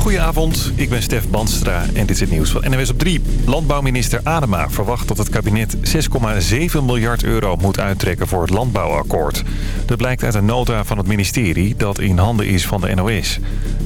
Goedenavond, ik ben Stef Banstra en dit is het nieuws van NWS op 3. Landbouwminister Adema verwacht dat het kabinet 6,7 miljard euro moet uittrekken voor het landbouwakkoord. Dat blijkt uit een nota van het ministerie dat in handen is van de NOS.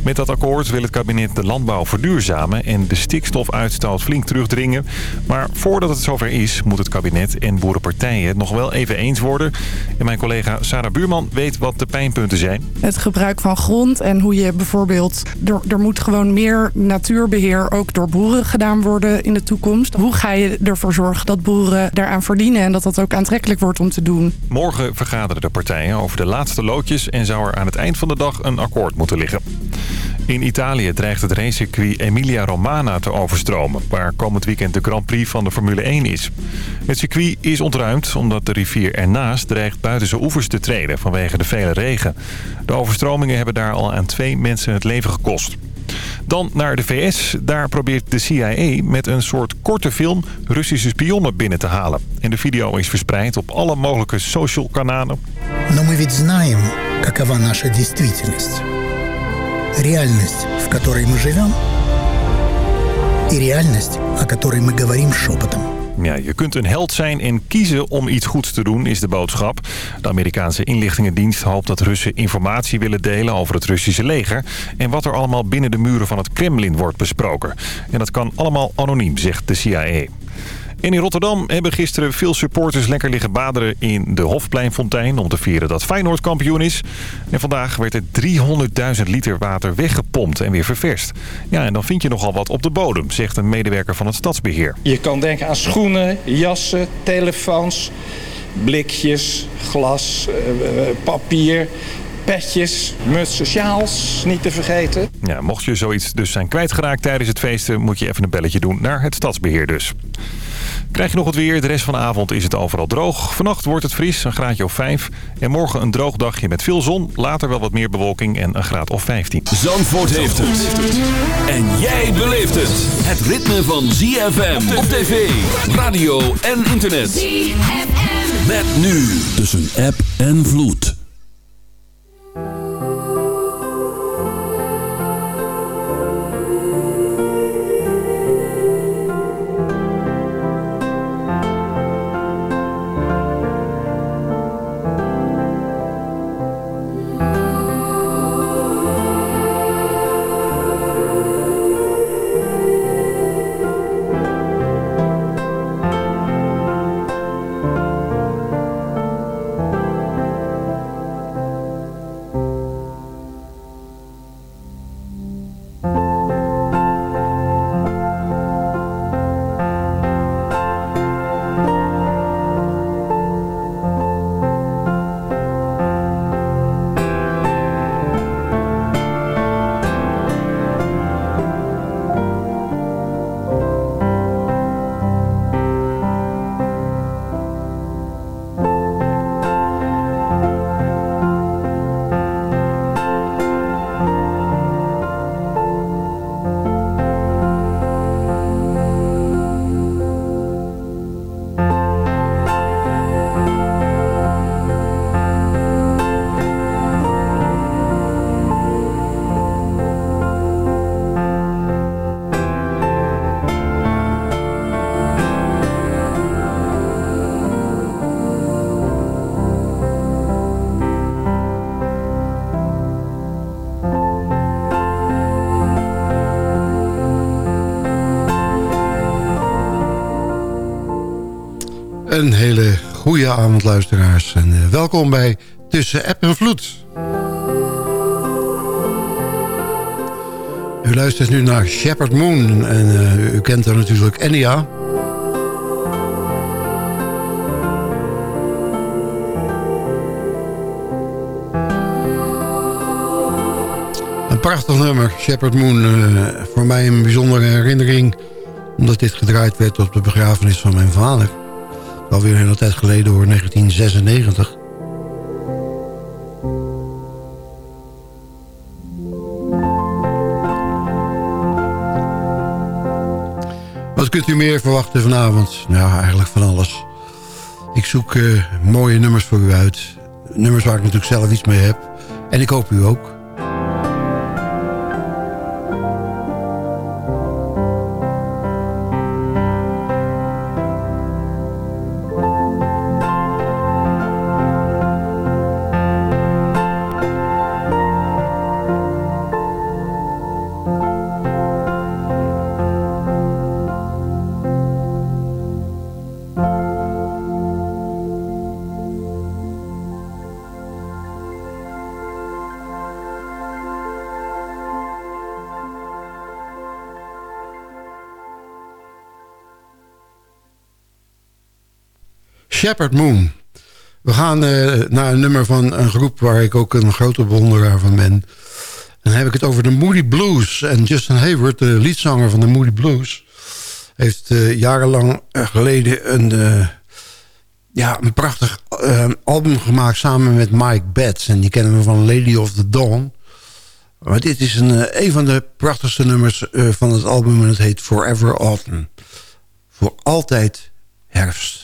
Met dat akkoord wil het kabinet de landbouw verduurzamen en de stikstofuitstoot flink terugdringen. Maar voordat het zover is, moet het kabinet en boerenpartijen het nog wel even eens worden. En mijn collega Sarah Buurman weet wat de pijnpunten zijn. Het gebruik van grond en hoe je bijvoorbeeld... Er, er moet gewoon meer natuurbeheer ook door boeren gedaan worden in de toekomst. Hoe ga je ervoor zorgen dat boeren daaraan verdienen en dat dat ook aantrekkelijk wordt om te doen? Morgen vergaderen de partijen over de laatste loodjes en zou er aan het eind van de dag een akkoord moeten liggen. In Italië dreigt het racecircuit Emilia Romana te overstromen... waar komend weekend de Grand Prix van de Formule 1 is. Het circuit is ontruimd omdat de rivier ernaast dreigt buiten zijn oevers te treden... vanwege de vele regen. De overstromingen hebben daar al aan twee mensen het leven gekost. Dan naar de VS. Daar probeert de CIA met een soort korte film Russische spionnen binnen te halen. En de video is verspreid op alle mogelijke social kanalen. Но мы ведь знаем, какова наша действительность. Реальность, в которой мы живем, и реальность, о которой мы говорим шепотом. Ja, je kunt een held zijn en kiezen om iets goeds te doen, is de boodschap. De Amerikaanse inlichtingendienst hoopt dat Russen informatie willen delen over het Russische leger... en wat er allemaal binnen de muren van het Kremlin wordt besproken. En dat kan allemaal anoniem, zegt de CIA. En in Rotterdam hebben gisteren veel supporters lekker liggen baderen in de Hofpleinfontein... om te vieren dat Feyenoord kampioen is. En vandaag werd er 300.000 liter water weggepompt en weer ververst. Ja, en dan vind je nogal wat op de bodem, zegt een medewerker van het stadsbeheer. Je kan denken aan schoenen, jassen, telefoons, blikjes, glas, eh, eh, papier petjes, mutsen, sjaals, niet te vergeten. Ja, mocht je zoiets dus zijn kwijtgeraakt tijdens het feesten... moet je even een belletje doen naar het stadsbeheer dus. Krijg je nog het weer. De rest van de avond is het overal droog. Vannacht wordt het fris, een graadje of 5. En morgen een droog dagje met veel zon. Later wel wat meer bewolking en een graad of 15. Zandvoort heeft het. En jij beleeft het. Het ritme van ZFM op tv, radio en internet. ZFM. Met nu tussen app en vloed. Welkom bij Tussen App en Vloed. U luistert nu naar Shepherd Moon en uh, u kent er natuurlijk Enya. Een prachtig nummer, Shepherd Moon. Uh, voor mij een bijzondere herinnering omdat dit gedraaid werd op de begrafenis van mijn vader alweer een hele tijd geleden hoor, 1996. Kunt u meer verwachten vanavond? Nou, eigenlijk van alles. Ik zoek uh, mooie nummers voor u uit. Nummers waar ik natuurlijk zelf iets mee heb. En ik hoop u ook. Shepherd Moon. We gaan uh, naar een nummer van een groep waar ik ook een grote bewonderaar van ben. En dan heb ik het over de Moody Blues. En Justin Hayward, de liedzanger van de Moody Blues... heeft uh, jarenlang geleden een, uh, ja, een prachtig album gemaakt samen met Mike Betts. En die kennen we van Lady of the Dawn. Maar dit is een, een van de prachtigste nummers van het album... en het heet Forever Autumn. Voor altijd herfst.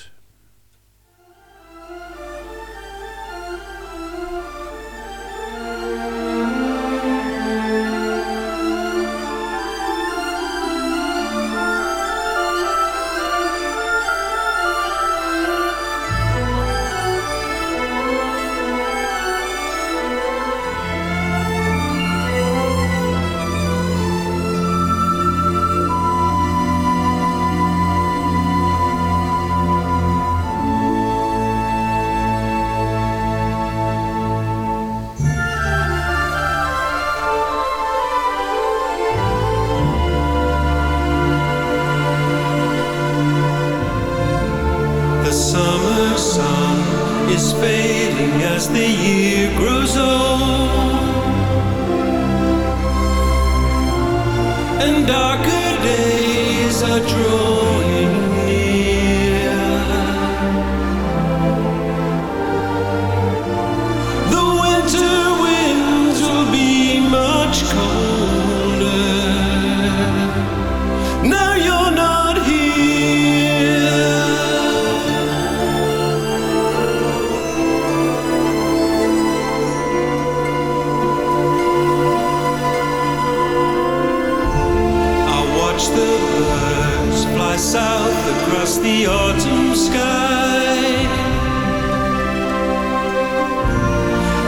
the autumn sky.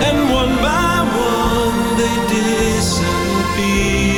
And one by one they disappear.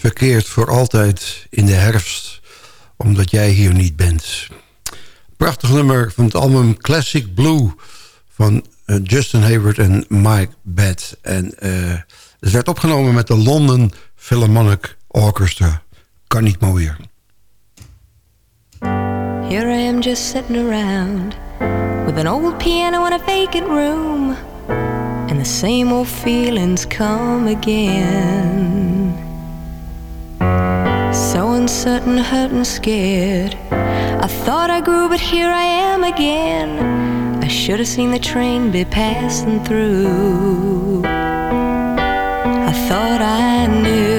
Verkeert voor altijd in de herfst... omdat jij hier niet bent. Prachtig nummer van het album Classic Blue... van uh, Justin Hayward en Mike Batt. En uh, het werd opgenomen met de London Philharmonic Orchestra. Kan niet mooier. Here I am just sitting around... with an old piano in a vacant room... and the same old feelings come again... So uncertain, hurt, and scared. I thought I grew, but here I am again. I should have seen the train be passing through. I thought I knew.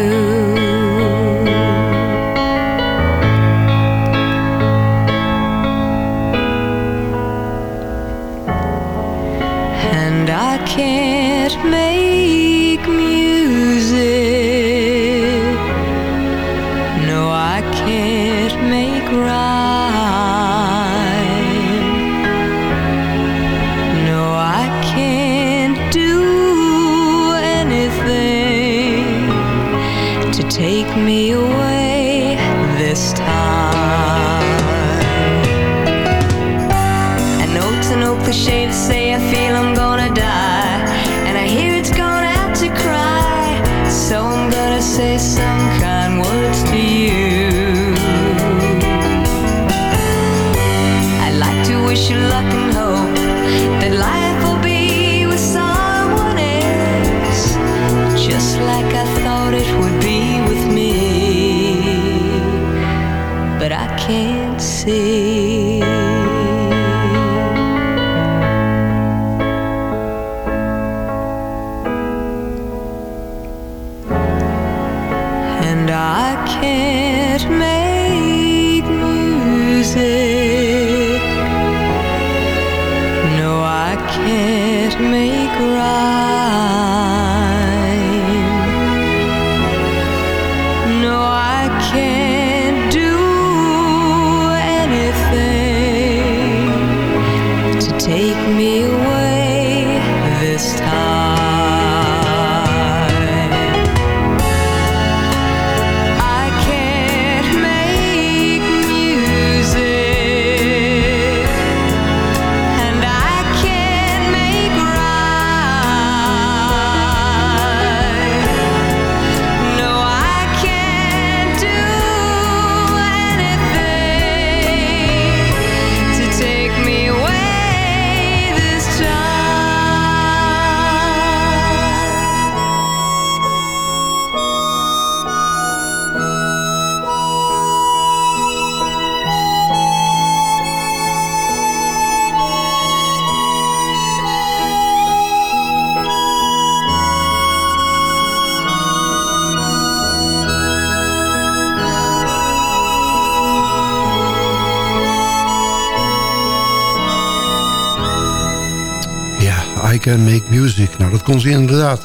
Kon inderdaad.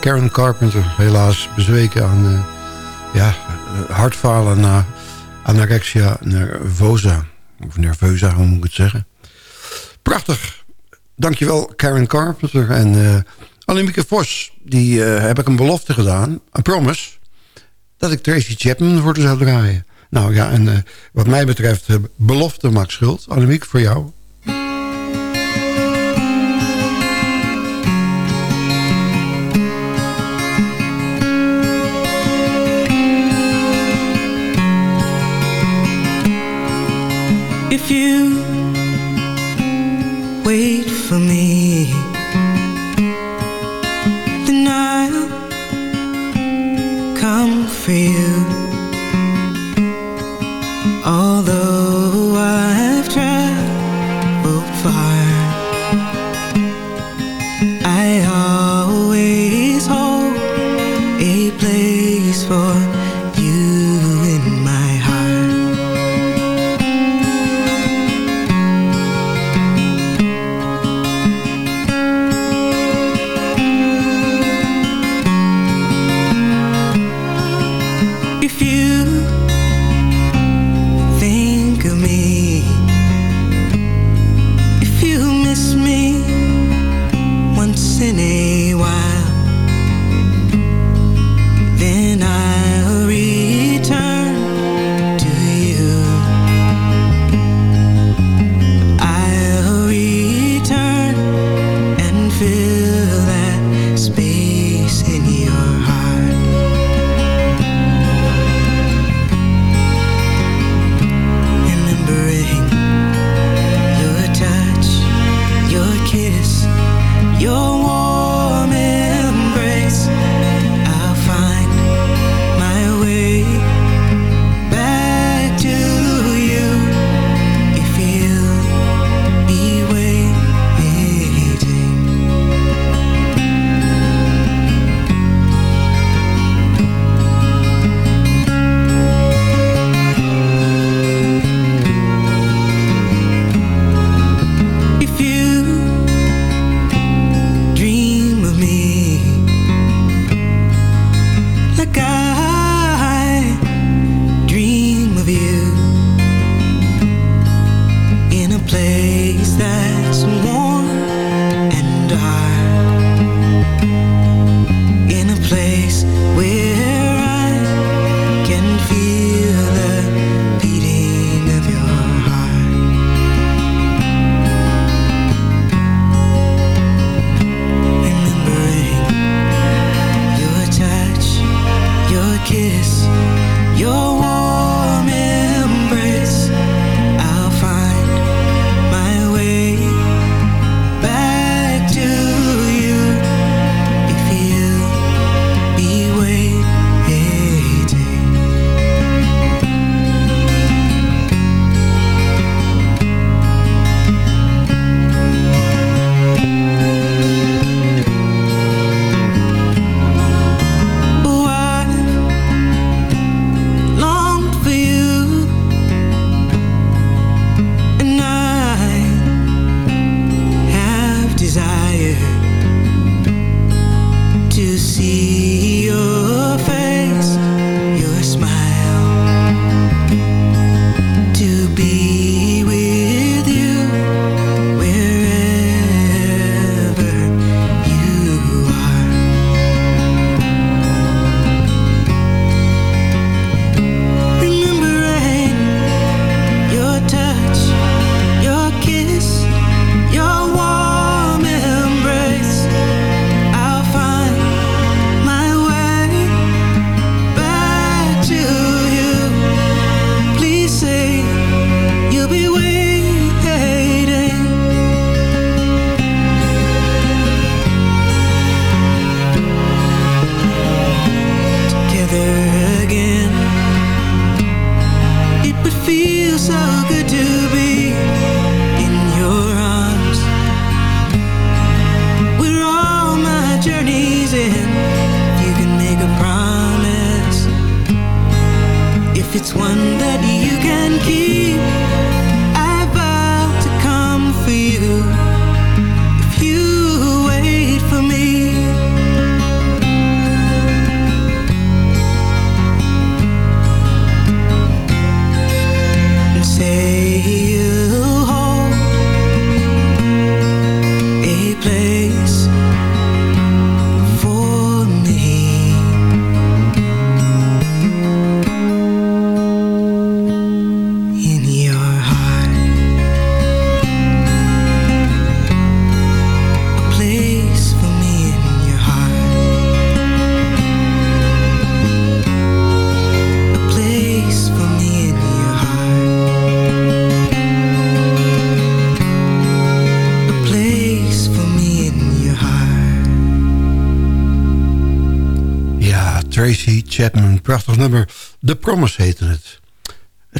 Karen Carpenter, helaas bezweken aan uh, ja, eh, hartfalen na anorexia nervosa. Of nervosa, hoe moet ik het zeggen. Prachtig. Dankjewel Karen Carpenter. En uh, Annemieke Vos, die heb ik een belofte gedaan. Een promise. Dat ik Tracy Chapman voor zou draaien. Nou ja, en wat mij betreft, belofte maakt schuld. Annemiek, voor jou. If you wait for me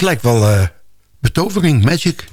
lijkt wel uh, betovering, magic.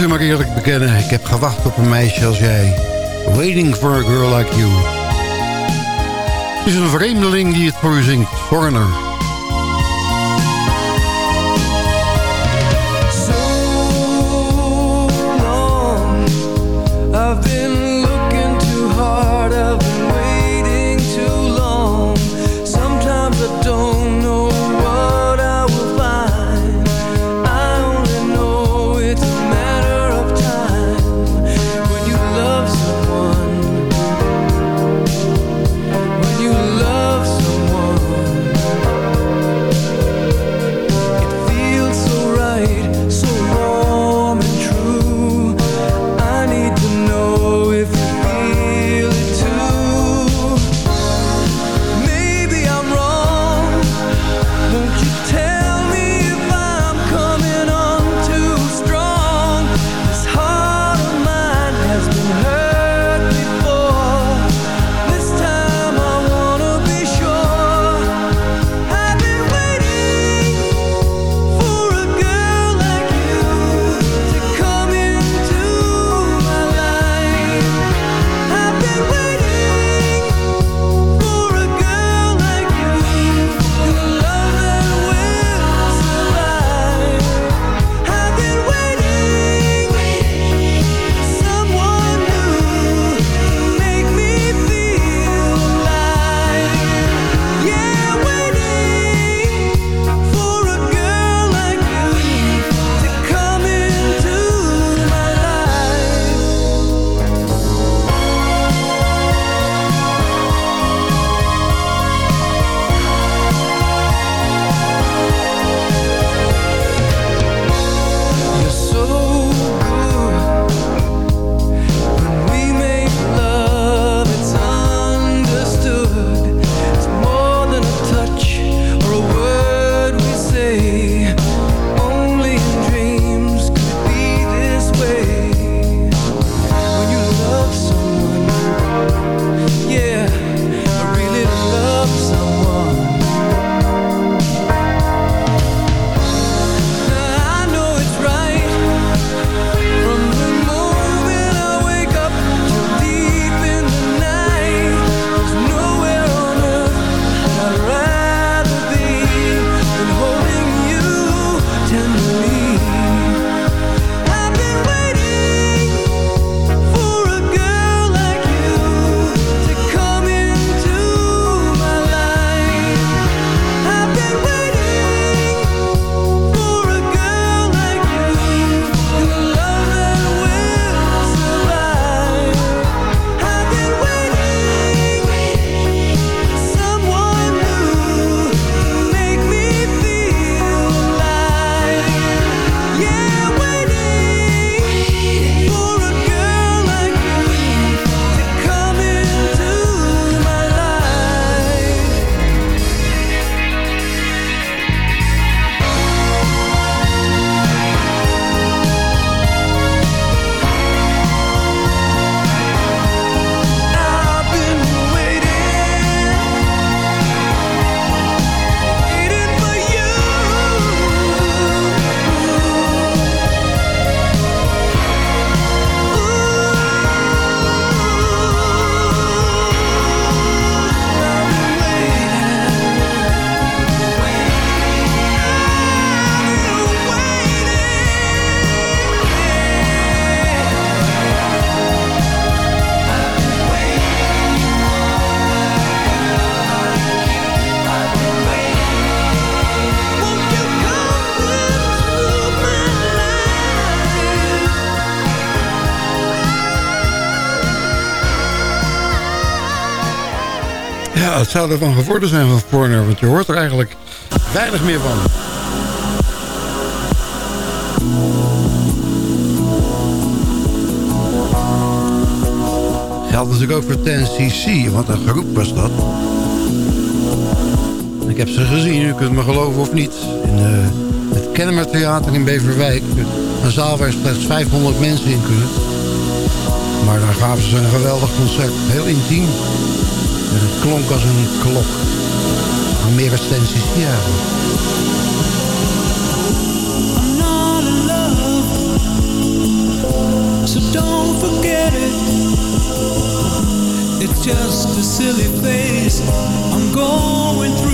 U maar eerlijk bekennen. Ik heb gewacht op een meisje als jij. Waiting for a girl like you. Het is een vreemdeling die het voor u zingt. Foreigner. Het zou ervan geworden zijn van Foreigner, want je hoort er eigenlijk weinig meer van. Geldt natuurlijk ook voor 10cc, wat een groep was dat. Ik heb ze gezien, u kunt me geloven of niet. In uh, het Kennemer Theater in Beverwijk. Een zaal waar slechts 500 mensen in kunnen. Maar daar gaven ze een geweldig concert. Heel intiem. En het klonk als een klok. Maar meer 10cc eigenlijk. I'm not in love So don't forget it It's just a silly phase I'm going through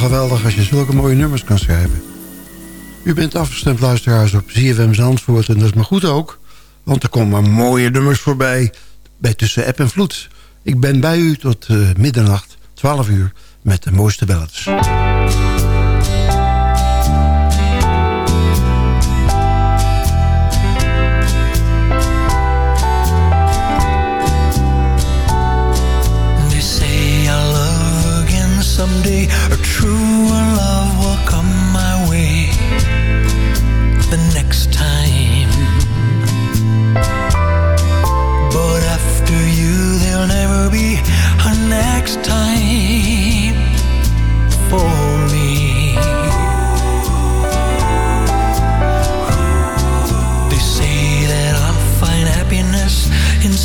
wel geweldig als je zulke mooie nummers kan schrijven. U bent afgestemd luisteraars op ZFM Zandvoort en dat is maar goed ook. Want er komen mooie nummers voorbij bij Tussen App en Vloed. Ik ben bij u tot uh, middernacht, 12 uur, met de mooiste ballads.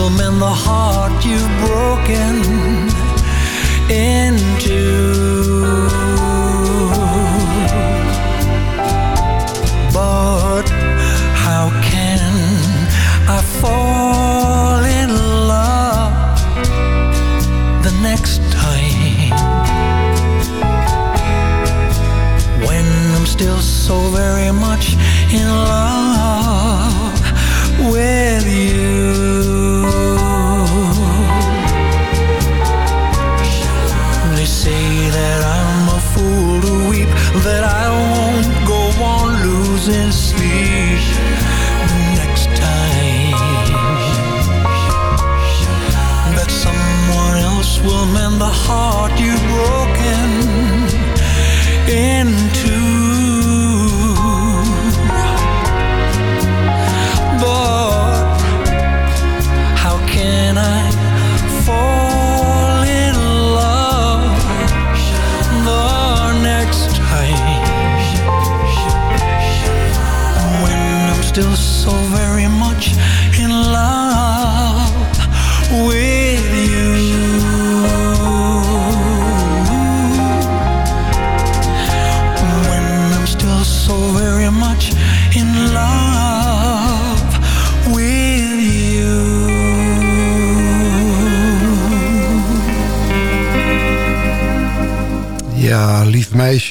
will mend the heart you've broken into.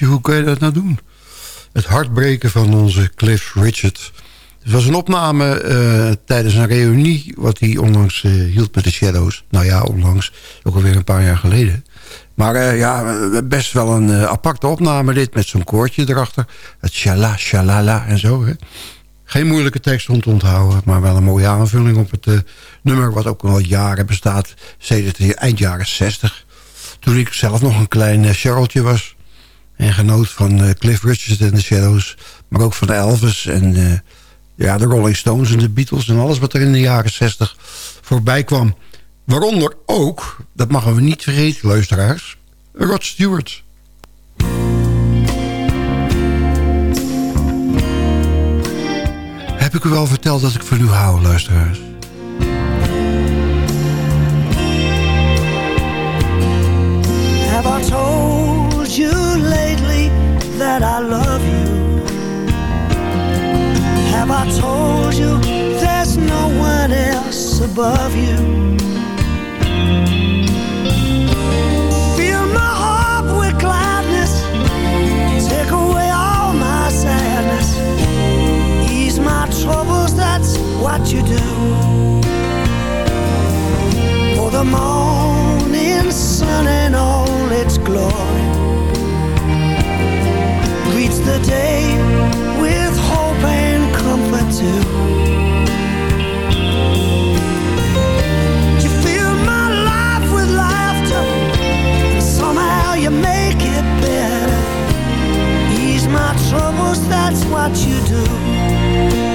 Hoe kun je dat nou doen? Het hartbreken van onze Cliff Richard. Het was een opname eh, tijdens een reunie... wat hij onlangs eh, hield met de Shadows. Nou ja, onlangs. Ook alweer een paar jaar geleden. Maar eh, ja, best wel een aparte opname dit... met zo'n koortje erachter. Het shala, en zo. Hè. Geen moeilijke tekst om te onthouden... maar wel een mooie aanvulling op het nummer... wat ook al jaren bestaat. Sedert eind jaren 60 toen ik zelf nog een klein uh, was. En genoot van uh, Cliff Richard en de Shadows. Maar ook van Elvis en uh, ja, de Rolling Stones en de Beatles. En alles wat er in de jaren 60 voorbij kwam. Waaronder ook, dat mogen we niet vergeten luisteraars, Rod Stewart. Heb ik u wel verteld dat ik van u hou, luisteraars? That I love you? Have I told you there's no one else above you? Fill my heart with gladness, take away all my sadness, ease my troubles, that's what you do. For the morning sun and all its glory greets the day with hope and comfort too. You fill my life with laughter, and somehow you make it better. Ease my troubles, that's what you do.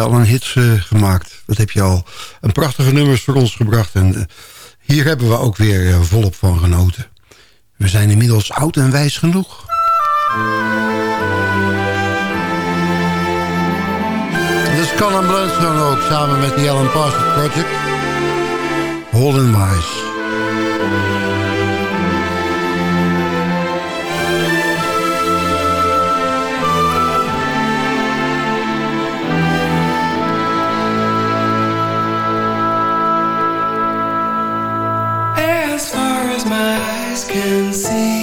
al een hits eh, gemaakt. Dat heb je al een prachtige nummers voor ons gebracht. En eh, hier hebben we ook weer eh, volop van genoten. We zijn inmiddels oud en wijs genoeg. Dus Colin Blundstone ook samen met de Alan Parsons Project. Holden Wise. can see.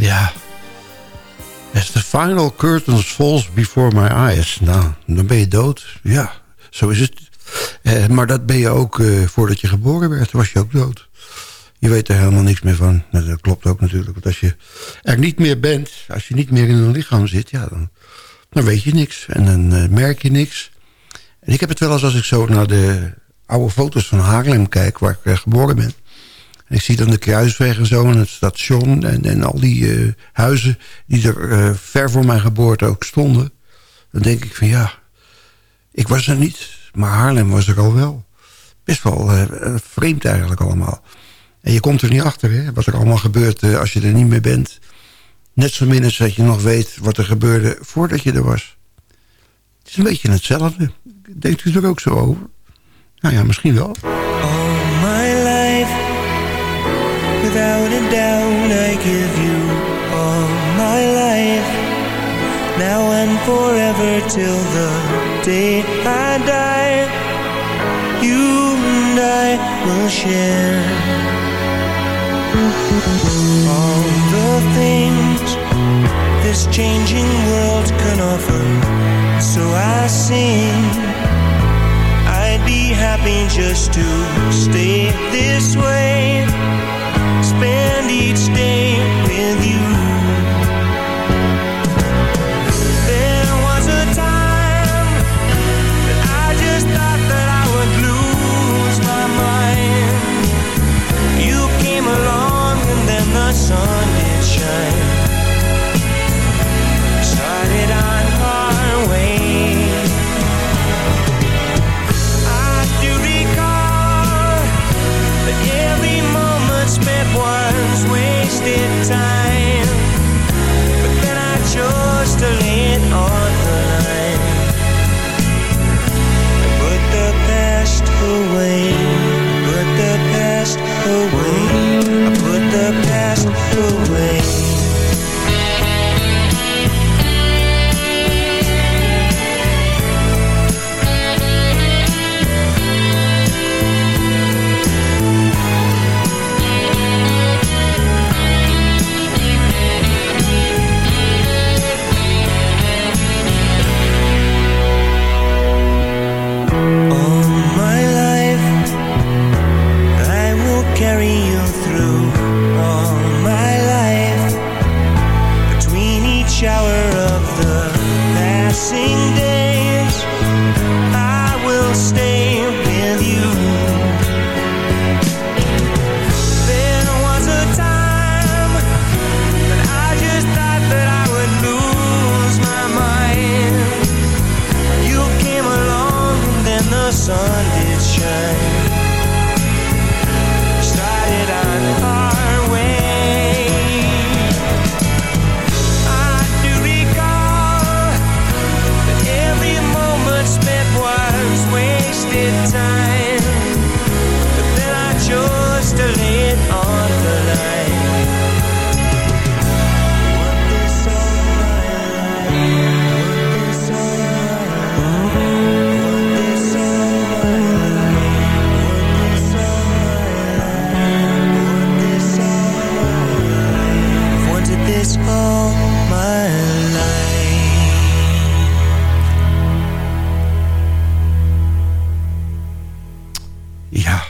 Ja. As the final curtains falls before my eyes. Nou, dan ben je dood. Ja, zo is het. Eh, maar dat ben je ook eh, voordat je geboren werd. was je ook dood. Je weet er helemaal niks meer van. Nou, dat klopt ook natuurlijk. Want als je er niet meer bent, als je niet meer in een lichaam zit... Ja, dan, dan weet je niks. En dan eh, merk je niks. En ik heb het wel eens als ik zo naar de oude foto's van Haarlem kijk... waar ik eh, geboren ben. Ik zie dan de kruisweg en zo en het station... en, en al die eh, huizen die er eh, ver voor mijn geboorte ook stonden. Dan denk ik van ja, ik was er niet. Maar Haarlem was er al wel. Best wel eh, vreemd eigenlijk allemaal. En je komt er niet achter, hè, wat er allemaal gebeurt als je er niet meer bent. Net zo min als dat je nog weet wat er gebeurde voordat je er was. Het is een beetje hetzelfde. Denkt u er ook zo over? Nou ja, misschien wel. Without a doubt, I give you all my life. Now and forever till the day I die. You and I will share all the things this changing world can offer. So I sing. I'd be happy just to stay this way. Spend each day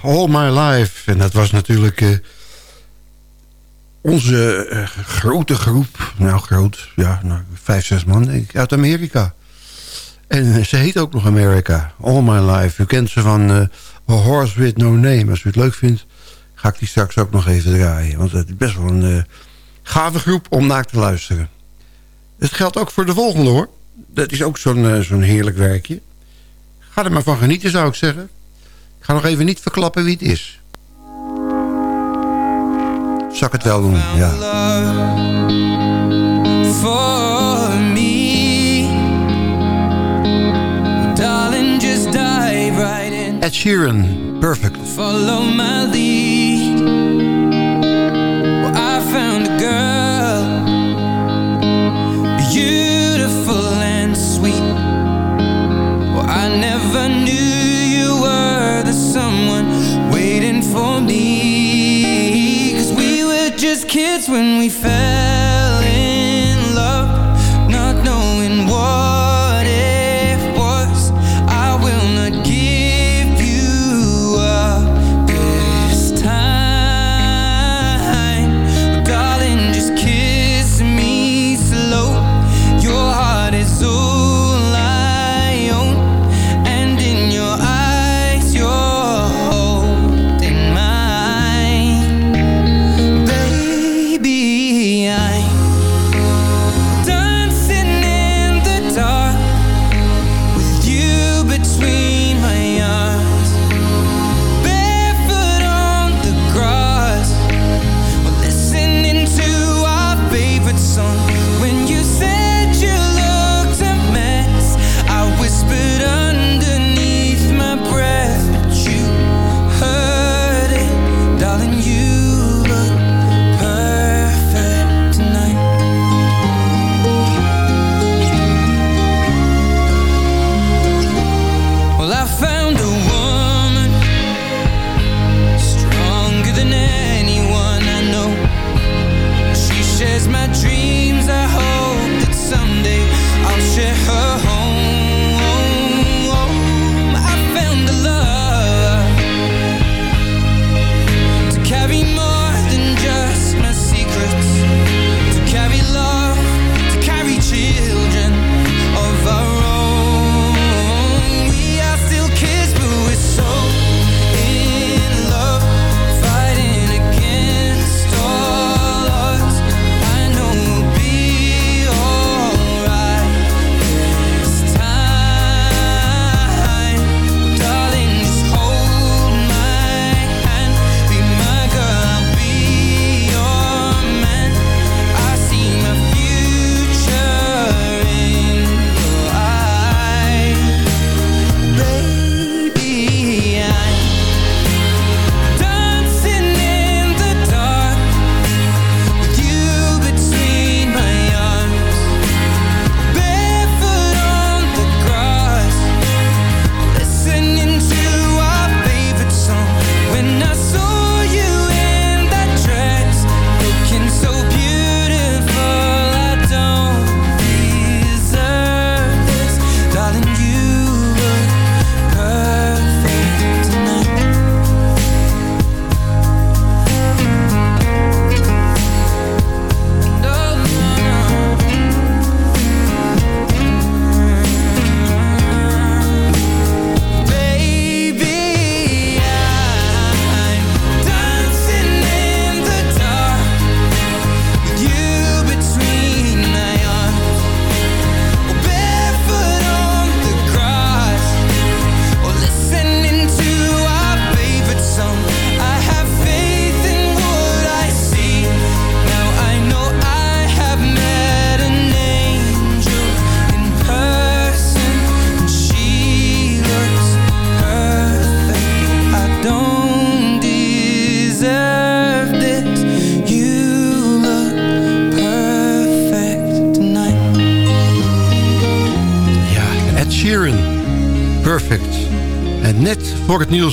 All My Life. En dat was natuurlijk eh, onze eh, grote groep. Nou, groot. Ja, nou, vijf, zes man denk ik, uit Amerika. En eh, ze heet ook nog America. All My Life. U kent ze van A Horse With No Name. Als u het leuk vindt, ga ik die straks ook nog even draaien. Want het is best wel een gave groep om naar te luisteren. Het geldt ook voor de volgende hoor. Dat is ook zo'n zo'n heerlijk werkje. Ga er maar van genieten zou ik zeggen. Ga nog even niet verklappen wie het is. Zal ik het wel doen, ja. for me. Darling, just dive right in. Ed Sheeran, perfect. Follow my lead. Well, I found a girl, beautiful and sweet. Well, I never knew someone waiting for me. Cause we were just kids when we fell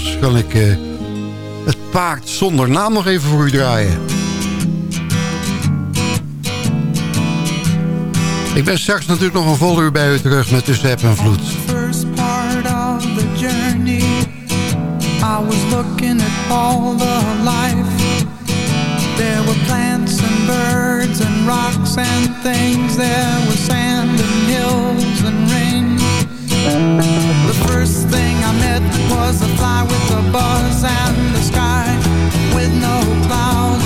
Engels kan ik uh, het paard zonder naam nog even voor u draaien. Ik ben straks natuurlijk nog een vol uur bij u terug met de Heb en Vloed. First part of the journey I was looking at all the life There were plants and birds and rocks and things There was sand and hills and rain The first thing met was a fly with the buzz and the sky with no clouds.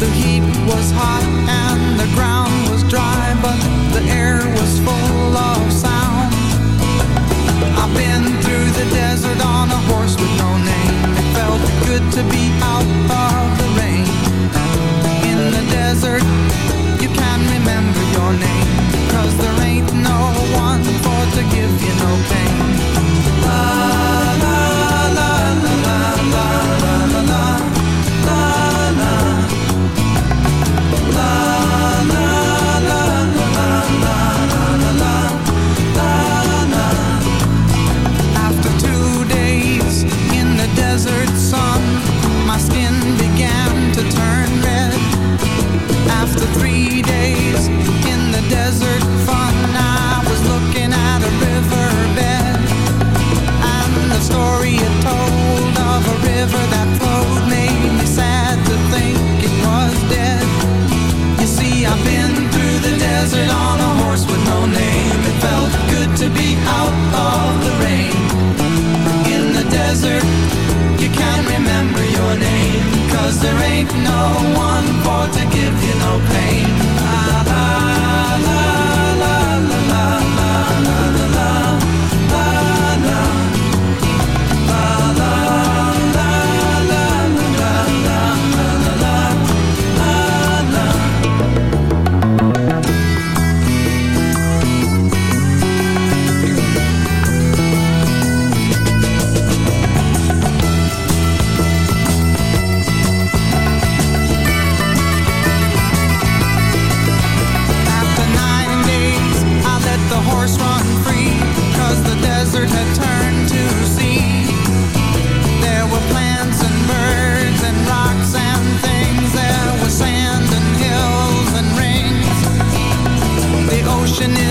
The heat was hot and the ground was dry, but the air was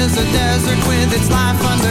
is a desert with its life under